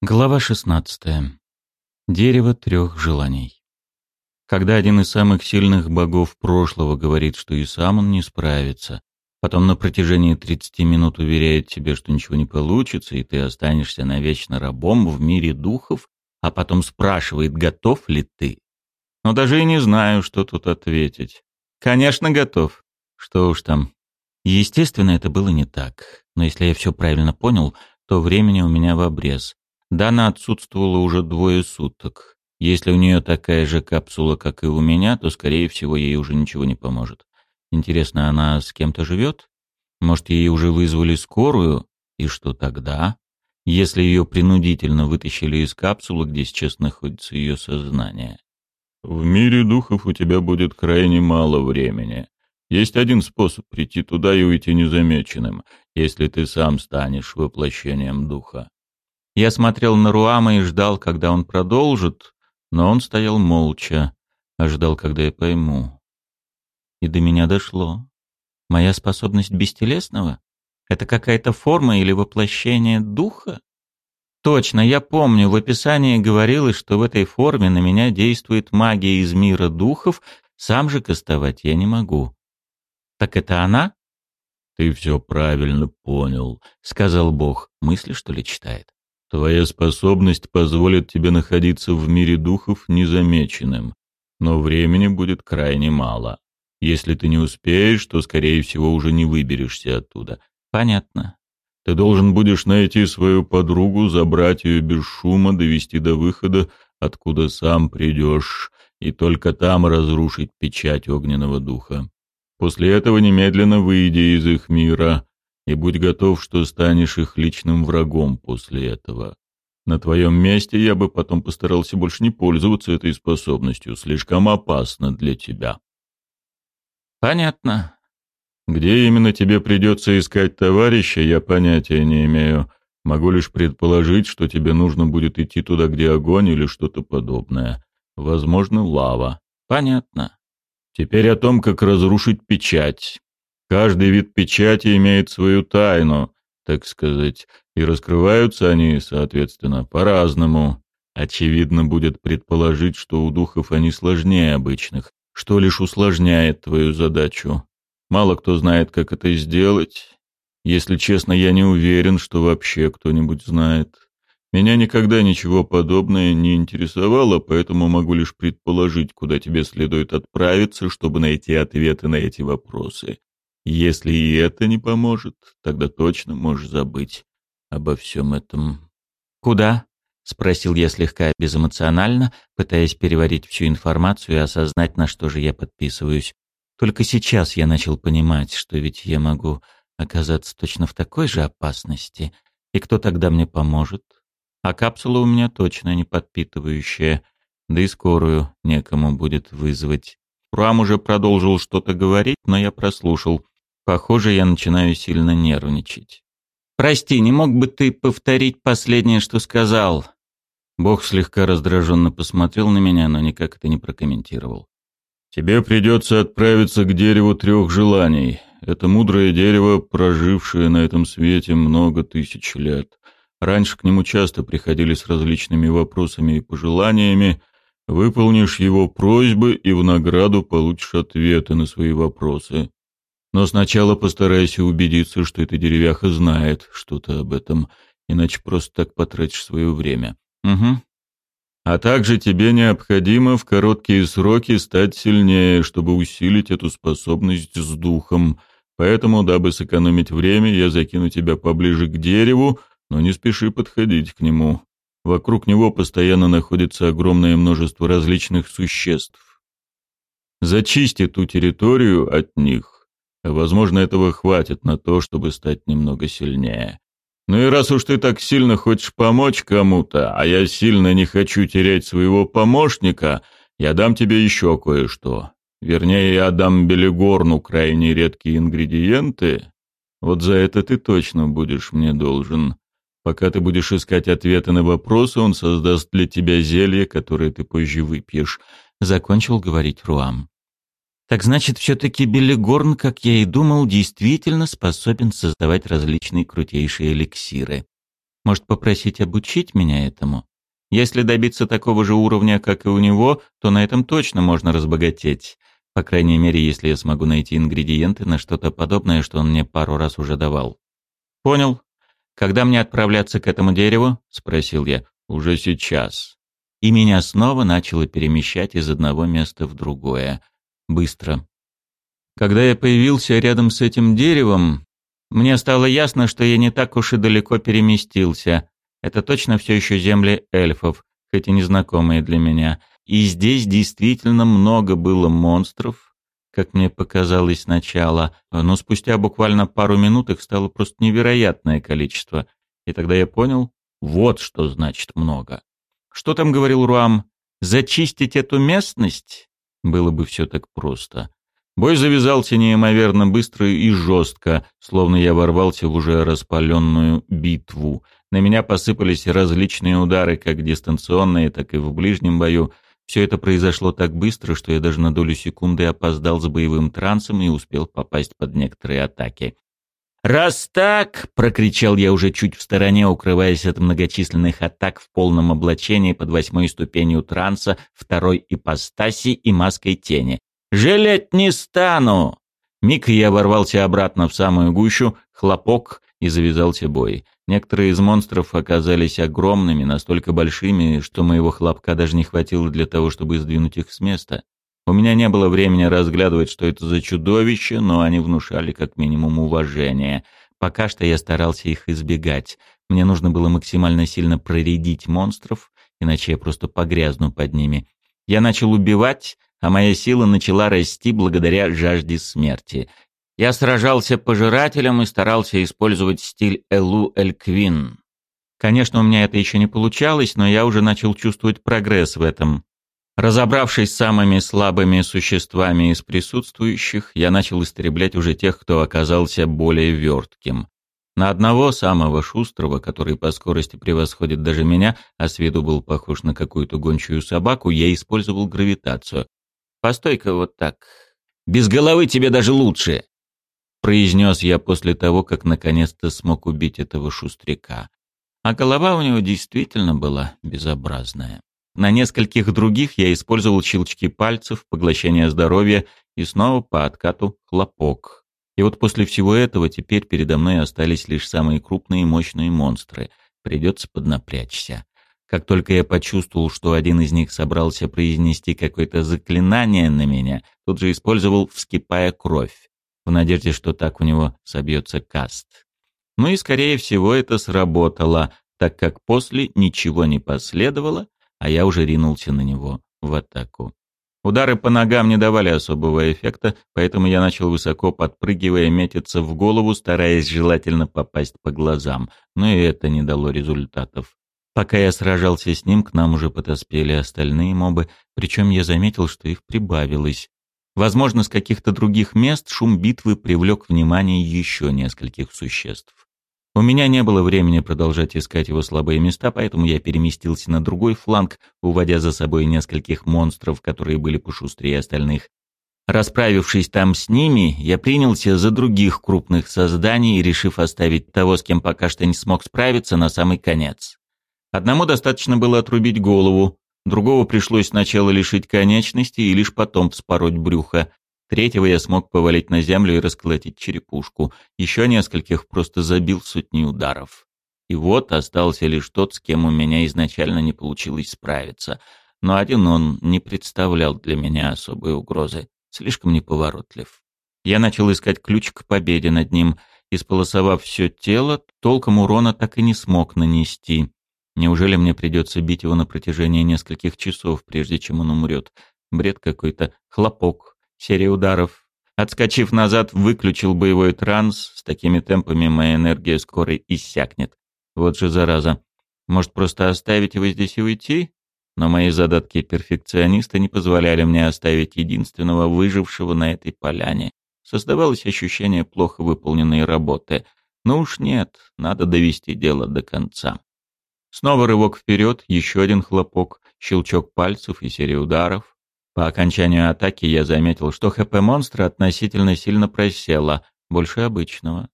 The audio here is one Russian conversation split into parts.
Глава 16. Дерево трех желаний. Когда один из самых сильных богов прошлого говорит, что и сам он не справится, потом на протяжении 30 минут уверяет тебе, что ничего не получится, и ты останешься навечно рабом в мире духов, а потом спрашивает, готов ли ты. Но даже и не знаю, что тут ответить. Конечно, готов. Что уж там. Естественно, это было не так. Но если я все правильно понял, то времени у меня в обрез. Дана отсутствовала уже двое суток. Если у нее такая же капсула, как и у меня, то, скорее всего, ей уже ничего не поможет. Интересно, она с кем-то живет? Может, ей уже вызвали скорую? И что тогда? Если ее принудительно вытащили из капсулы, где сейчас находится ее сознание. В мире духов у тебя будет крайне мало времени. Есть один способ прийти туда и уйти незамеченным, если ты сам станешь воплощением духа. Я смотрел на Руама и ждал, когда он продолжит, но он стоял молча, ожидал, когда я пойму. И до меня дошло. Моя способность бестелесного — это какая-то форма или воплощение духа? Точно, я помню, в описании говорилось, что в этой форме на меня действует магия из мира духов, сам же кастовать я не могу. Так это она? Ты все правильно понял, сказал Бог. Мысли, что ли, читает? Твоя способность позволит тебе находиться в мире духов незамеченным, но времени будет крайне мало. Если ты не успеешь, то, скорее всего, уже не выберешься оттуда. Понятно. Ты должен будешь найти свою подругу, забрать ее без шума, довести до выхода, откуда сам придешь, и только там разрушить печать огненного духа. После этого немедленно выйди из их мира, и будь готов, что станешь их личным врагом после этого. На твоем месте я бы потом постарался больше не пользоваться этой способностью, слишком опасно для тебя. Понятно. Где именно тебе придется искать товарища, я понятия не имею. Могу лишь предположить, что тебе нужно будет идти туда, где огонь или что-то подобное. Возможно, лава. Понятно. Теперь о том, как разрушить печать. Каждый вид печати имеет свою тайну, так сказать, и раскрываются они, соответственно, по-разному. Очевидно будет предположить, что у духов они сложнее обычных, что лишь усложняет твою задачу. Мало кто знает, как это сделать. Если честно, я не уверен, что вообще кто-нибудь знает. Меня никогда ничего подобное не интересовало, поэтому могу лишь предположить, куда тебе следует отправиться, чтобы найти ответы на эти вопросы. Если и это не поможет, тогда точно можешь забыть обо всем этом. «Куда?» — спросил я слегка безэмоционально, пытаясь переварить всю информацию и осознать, на что же я подписываюсь. Только сейчас я начал понимать, что ведь я могу оказаться точно в такой же опасности. И кто тогда мне поможет? А капсула у меня точно не подпитывающая, да и скорую некому будет вызвать. Руам уже продолжил что-то говорить, но я прослушал. Похоже, я начинаю сильно нервничать. «Прости, не мог бы ты повторить последнее, что сказал?» Бог слегка раздраженно посмотрел на меня, но никак это не прокомментировал. «Тебе придется отправиться к дереву трех желаний. Это мудрое дерево, прожившее на этом свете много тысяч лет. Раньше к нему часто приходили с различными вопросами и пожеланиями. Выполнишь его просьбы и в награду получишь ответы на свои вопросы. Но сначала постарайся убедиться, что эта деревяха знает что-то об этом, иначе просто так потратишь свое время. Угу. А также тебе необходимо в короткие сроки стать сильнее, чтобы усилить эту способность с духом. Поэтому, дабы сэкономить время, я закину тебя поближе к дереву, но не спеши подходить к нему. Вокруг него постоянно находится огромное множество различных существ. Зачисти ту территорию от них, Возможно, этого хватит на то, чтобы стать немного сильнее. Ну и раз уж ты так сильно хочешь помочь кому-то, а я сильно не хочу терять своего помощника, я дам тебе еще кое-что. Вернее, я дам Белигорну крайне редкие ингредиенты. Вот за это ты точно будешь мне должен. Пока ты будешь искать ответы на вопросы, он создаст для тебя зелье, которое ты позже выпьешь. Закончил говорить Руам. Так значит, все-таки Белигорн, как я и думал, действительно способен создавать различные крутейшие эликсиры. Может, попросить обучить меня этому? Если добиться такого же уровня, как и у него, то на этом точно можно разбогатеть. По крайней мере, если я смогу найти ингредиенты на что-то подобное, что он мне пару раз уже давал. Понял. Когда мне отправляться к этому дереву? спросил я. Уже сейчас. И меня снова начало перемещать из одного места в другое. Быстро. Когда я появился рядом с этим деревом, мне стало ясно, что я не так уж и далеко переместился. Это точно все еще земли эльфов, хоть и незнакомые для меня. И здесь действительно много было монстров, как мне показалось сначала, но спустя буквально пару минут их стало просто невероятное количество. И тогда я понял, вот что значит много. Что там говорил Руам? Зачистить эту местность? Было бы все так просто. Бой завязался неимоверно быстро и жестко, словно я ворвался в уже распаленную битву. На меня посыпались различные удары, как дистанционные, так и в ближнем бою. Все это произошло так быстро, что я даже на долю секунды опоздал с боевым трансом и успел попасть под некоторые атаки. «Раз так!» — прокричал я уже чуть в стороне, укрываясь от многочисленных атак в полном облачении под восьмой ступенью транса, второй ипостаси и маской тени. «Жалеть не стану!» Миг я ворвался обратно в самую гущу, хлопок, и завязался бой. Некоторые из монстров оказались огромными, настолько большими, что моего хлопка даже не хватило для того, чтобы сдвинуть их с места. У меня не было времени разглядывать, что это за чудовище, но они внушали как минимум уважение. Пока что я старался их избегать. Мне нужно было максимально сильно проредить монстров, иначе я просто погрязну под ними. Я начал убивать, а моя сила начала расти благодаря жажде смерти. Я сражался пожирателем и старался использовать стиль Элу Эльквин. Конечно, у меня это еще не получалось, но я уже начал чувствовать прогресс в этом. Разобравшись с самыми слабыми существами из присутствующих, я начал истреблять уже тех, кто оказался более вертким. На одного самого шустрого, который по скорости превосходит даже меня, а с виду был похож на какую-то гончую собаку, я использовал гравитацию. «Постой-ка вот так. Без головы тебе даже лучше!» Произнес я после того, как наконец-то смог убить этого шустряка. А голова у него действительно была безобразная. На нескольких других я использовал щелчки пальцев, поглощение здоровья и снова по откату хлопок. И вот после всего этого теперь передо мной остались лишь самые крупные и мощные монстры. Придется поднапрячься. Как только я почувствовал, что один из них собрался произнести какое-то заклинание на меня, тут же использовал «вскипая кровь», в надежде, что так у него собьется каст. Ну и, скорее всего, это сработало, так как после ничего не последовало, а я уже ринулся на него в атаку. Удары по ногам не давали особого эффекта, поэтому я начал высоко подпрыгивая метиться в голову, стараясь желательно попасть по глазам, но и это не дало результатов. Пока я сражался с ним, к нам уже подоспели остальные мобы, причем я заметил, что их прибавилось. Возможно, с каких-то других мест шум битвы привлек внимание еще нескольких существ. У меня не было времени продолжать искать его слабые места, поэтому я переместился на другой фланг, уводя за собой нескольких монстров, которые были пошустрее остальных. Расправившись там с ними, я принялся за других крупных созданий, решив оставить того, с кем пока что не смог справиться, на самый конец. Одному достаточно было отрубить голову, другого пришлось сначала лишить конечности и лишь потом вспороть брюхо, Третьего я смог повалить на землю и расколотить черепушку. Еще нескольких просто забил сотни ударов. И вот остался лишь тот, с кем у меня изначально не получилось справиться. Но один он не представлял для меня особой угрозы. Слишком неповоротлив. Я начал искать ключ к победе над ним. Исполосовав все тело, толком урона так и не смог нанести. Неужели мне придется бить его на протяжении нескольких часов, прежде чем он умрет? Бред какой-то. Хлопок серия ударов. Отскочив назад, выключил боевой транс. С такими темпами моя энергия скоро иссякнет. Вот же зараза. Может, просто оставить его здесь и уйти? Но мои задатки перфекциониста не позволяли мне оставить единственного выжившего на этой поляне. Создавалось ощущение плохо выполненной работы. Ну уж нет, надо довести дело до конца. Снова рывок вперед, еще один хлопок, щелчок пальцев и серия ударов. По окончанию атаки я заметил, что ХП монстра относительно сильно просело, больше обычного.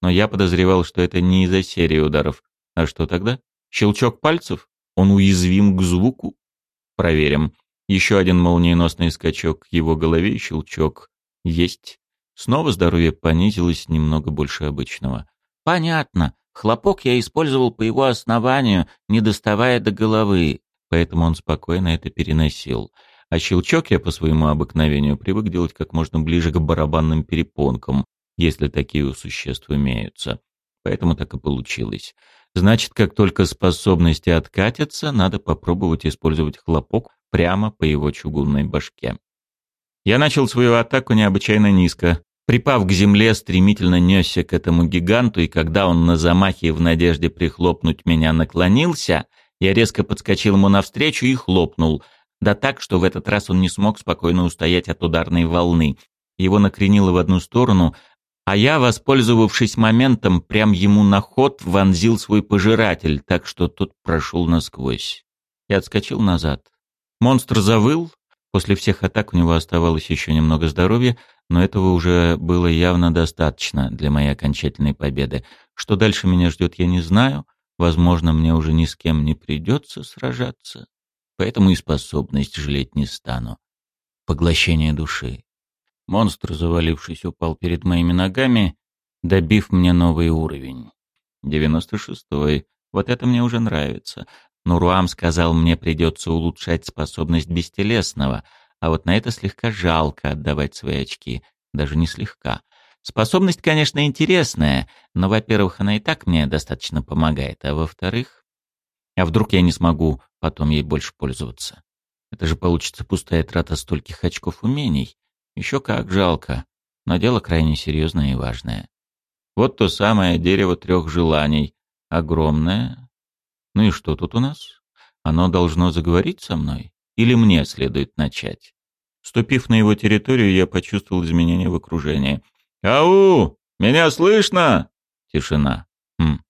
Но я подозревал, что это не из-за серии ударов. А что тогда? Щелчок пальцев? Он уязвим к звуку? Проверим. Еще один молниеносный скачок к его голове и щелчок. Есть. Снова здоровье понизилось немного больше обычного. Понятно. Хлопок я использовал по его основанию, не доставая до головы, поэтому он спокойно это переносил. А щелчок я по своему обыкновению привык делать как можно ближе к барабанным перепонкам, если такие у существ имеются. Поэтому так и получилось. Значит, как только способности откатятся, надо попробовать использовать хлопок прямо по его чугунной башке. Я начал свою атаку необычайно низко. Припав к земле, стремительно несся к этому гиганту, и когда он на замахе в надежде прихлопнуть меня наклонился, я резко подскочил ему навстречу и хлопнул. Да так, что в этот раз он не смог спокойно устоять от ударной волны. Его накренило в одну сторону, а я, воспользовавшись моментом, прям ему на ход вонзил свой пожиратель, так что тот прошел насквозь. Я отскочил назад. Монстр завыл. После всех атак у него оставалось еще немного здоровья, но этого уже было явно достаточно для моей окончательной победы. Что дальше меня ждет, я не знаю. Возможно, мне уже ни с кем не придется сражаться. Поэтому и способность жалеть не стану. Поглощение души. Монстр, завалившись, упал перед моими ногами, добив мне новый уровень. Девяносто шестой. Вот это мне уже нравится. Нуруам сказал, мне придется улучшать способность бестелесного, а вот на это слегка жалко отдавать свои очки. Даже не слегка. Способность, конечно, интересная, но, во-первых, она и так мне достаточно помогает, а во-вторых... А вдруг я не смогу потом ей больше пользоваться? Это же получится пустая трата стольких очков умений. Еще как жалко, но дело крайне серьезное и важное. Вот то самое дерево трех желаний. Огромное. Ну и что тут у нас? Оно должно заговорить со мной? Или мне следует начать? Ступив на его территорию, я почувствовал изменения в окружении. «Ау! Меня слышно?» Тишина. Хм.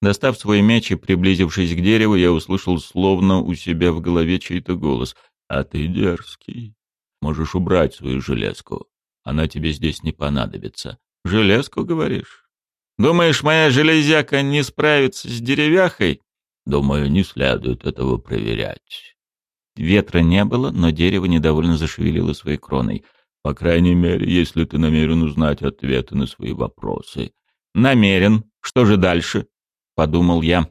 Достав свой меч и приблизившись к дереву, я услышал словно у себя в голове чей-то голос. «А ты дерзкий. Можешь убрать свою железку. Она тебе здесь не понадобится. Железку, говоришь? Думаешь, моя железяка не справится с деревяхой? Думаю, не следует этого проверять. Ветра не было, но дерево недовольно зашевелило своей кроной. По крайней мере, если ты намерен узнать ответы на свои вопросы. Намерен. Что же дальше? Подумал я.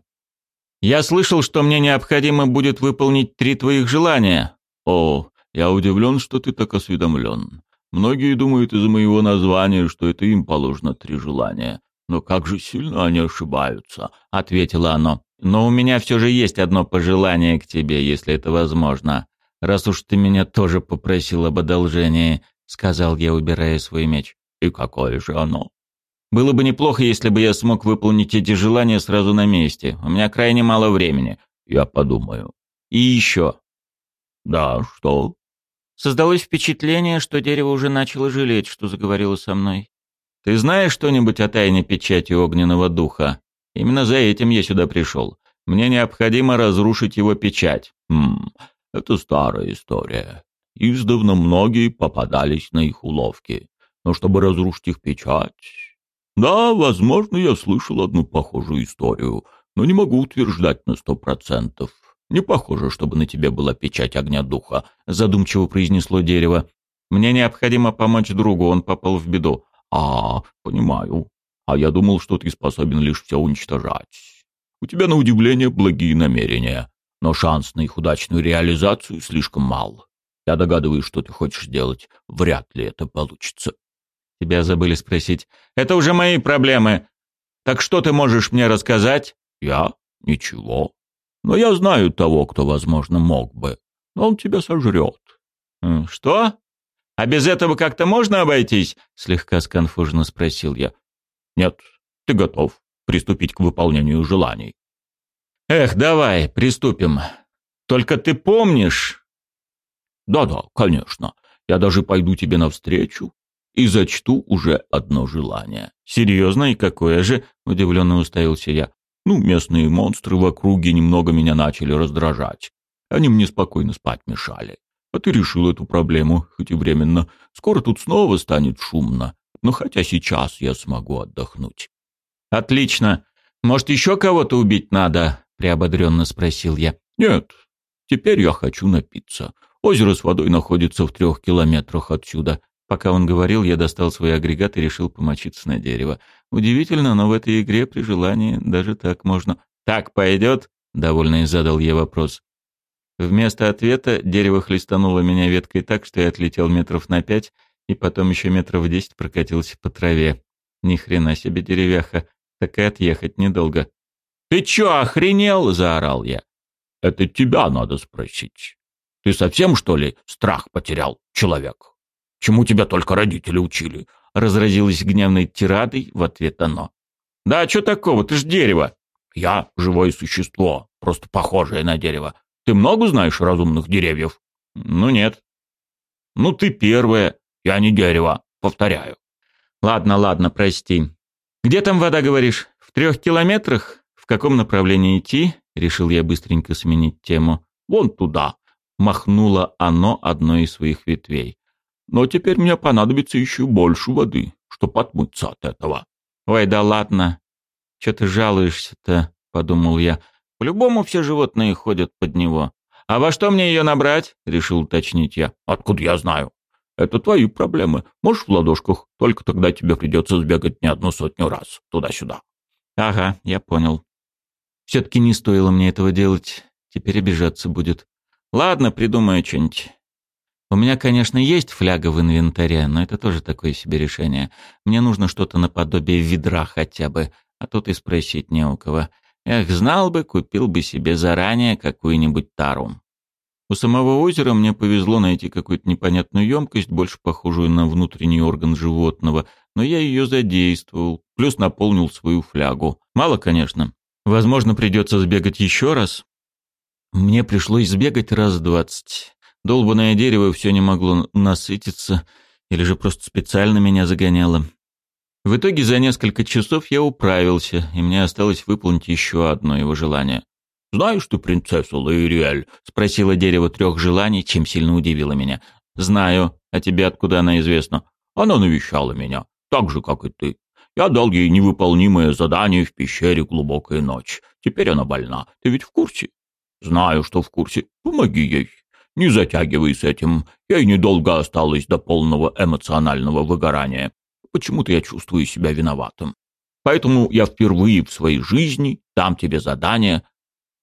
Я слышал, что мне необходимо будет выполнить три твоих желания. О, я удивлен, что ты так осведомлен. Многие думают из-за моего названия, что это им положено три желания. Но как же сильно они ошибаются, — ответило оно. Но у меня все же есть одно пожелание к тебе, если это возможно. Раз уж ты меня тоже попросил об одолжении, — сказал я, убирая свой меч. И какое же оно? Было бы неплохо, если бы я смог выполнить эти желания сразу на месте. У меня крайне мало времени. Я подумаю. И еще. Да, что? Создалось впечатление, что дерево уже начало жалеть, что заговорило со мной. «Ты знаешь что-нибудь о тайне печати огненного духа? Именно за этим я сюда пришел. Мне необходимо разрушить его печать». «Хм, это старая история. Издавна многие попадались на их уловки. Но чтобы разрушить их печать... Да, возможно, я слышал одну похожую историю, но не могу утверждать на сто процентов. «Не похоже, чтобы на тебе была печать огня духа», — задумчиво произнесло дерево. «Мне необходимо помочь другу, он попал в беду». «А, понимаю. А я думал, что ты способен лишь все уничтожать. У тебя, на удивление, благие намерения, но шанс на их удачную реализацию слишком мал. Я догадываюсь, что ты хочешь сделать. Вряд ли это получится». «Тебя забыли спросить. Это уже мои проблемы. Так что ты можешь мне рассказать?» «Я? Ничего. Но я знаю того, кто, возможно, мог бы. Но он тебя сожрет. Что? А без этого как-то можно обойтись? Слегка сконфуженно спросил я. Нет, ты готов приступить к выполнению желаний. Эх, давай, приступим. Только ты помнишь? Да-да, конечно. Я даже пойду тебе навстречу и зачту уже одно желание. Серьезно, и какое же? Удивленно уставился я. Ну, местные монстры в округе немного меня начали раздражать. Они мне спокойно спать мешали. А ты решил эту проблему, хоть и временно. Скоро тут снова станет шумно. Но хотя сейчас я смогу отдохнуть. Отлично. «Может, еще кого-то убить надо?» — приободренно спросил я. «Нет, теперь я хочу напиться. Озеро с водой находится в трех километрах отсюда». Пока он говорил, я достал свой агрегат и решил помочиться на дерево. Удивительно, но в этой игре при желании даже так можно. «Так пойдет?» — довольно и задал я вопрос. Вместо ответа дерево хлестануло меня веткой так, что я отлетел метров на пять и потом еще метров десять прокатился по траве. Ни хрена себе деревяха, так и отъехать недолго. «Ты чё, охренел?» — заорал я. «Это тебя надо спросить. Ты совсем, что ли, страх потерял, человек? Чему тебя только родители учили?» Разразилась гневной тирадой в ответ оно. «Да что такого, ты ж дерево!» «Я живое существо, просто похожее на дерево. Ты много знаешь разумных деревьев? Ну нет. Ну ты первая. Я не дерево, повторяю. Ладно, ладно, прости. Где там вода, говоришь? В трех километрах? В каком направлении идти? Решил я быстренько сменить тему. Вон туда. Махнуло оно одной из своих ветвей. Но теперь мне понадобится еще больше воды, чтобы отмыться от этого. Ой, да ладно. Че ты жалуешься-то? Подумал я. По-любому все животные ходят под него. А во что мне ее набрать? Решил уточнить я. Откуда я знаю? Это твои проблемы. Можешь в ладошках, только тогда тебе придется сбегать не одну сотню раз туда-сюда. Ага, я понял. Все-таки не стоило мне этого делать. Теперь обижаться будет. Ладно, придумаю что-нибудь. У меня, конечно, есть фляга в инвентаре, но это тоже такое себе решение. Мне нужно что-то наподобие ведра хотя бы, а тут и спросить не у кого. Эх, знал бы, купил бы себе заранее какую-нибудь тару. У самого озера мне повезло найти какую-то непонятную емкость, больше похожую на внутренний орган животного, но я ее задействовал, плюс наполнил свою флягу. Мало, конечно. Возможно, придется сбегать еще раз. Мне пришлось сбегать раз двадцать. Долбанное дерево все не могло насытиться, или же просто специально меня загоняло. В итоге за несколько часов я управился, и мне осталось выполнить еще одно его желание. «Знаешь ты принцессу Лаириэль?» — спросила дерево трех желаний, чем сильно удивило меня. «Знаю. А тебе откуда она известна?» «Она навещала меня, так же, как и ты. Я дал ей невыполнимое задание в пещере глубокая ночь. Теперь она больна. Ты ведь в курсе?» «Знаю, что в курсе. Помоги ей. Не затягивай с этим. Ей недолго осталось до полного эмоционального выгорания почему-то я чувствую себя виноватым. Поэтому я впервые в своей жизни дам тебе задание,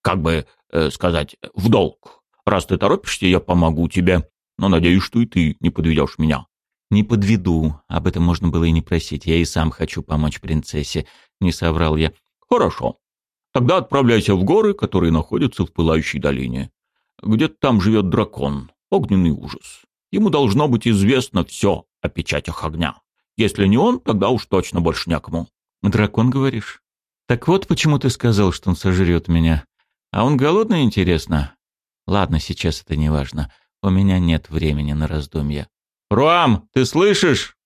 как бы э, сказать, в долг. Раз ты торопишься, я помогу тебе, но надеюсь, что и ты не подведешь меня. Не подведу, об этом можно было и не просить. Я и сам хочу помочь принцессе, не соврал я. Хорошо. Тогда отправляйся в горы, которые находятся в пылающей долине. Где-то там живет дракон, огненный ужас. Ему должно быть известно все о печатях огня. Если не он, тогда уж точно больше некому. Дракон, говоришь? Так вот почему ты сказал, что он сожрет меня. А он голодный, интересно? Ладно, сейчас это не важно. У меня нет времени на раздумья. «Руам, ты слышишь?»